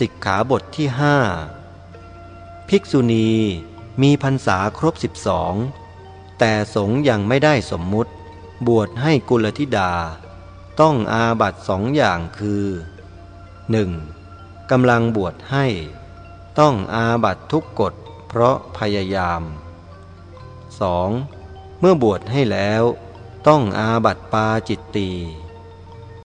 สิกขาบทที่ห้าภิกษุณีมีพรรษาครบสิบสองแต่สงยังไม่ได้สมมุติ บวชให้กุลธิดา ต้องอาบัตสองอย่างคือ 1. กำลังบวชให้ ต้องอาบัตทุกกฎเพราะพยายาม 2. เมื่อบวชให้แล้ว ต้องอาบัตปาจิตตี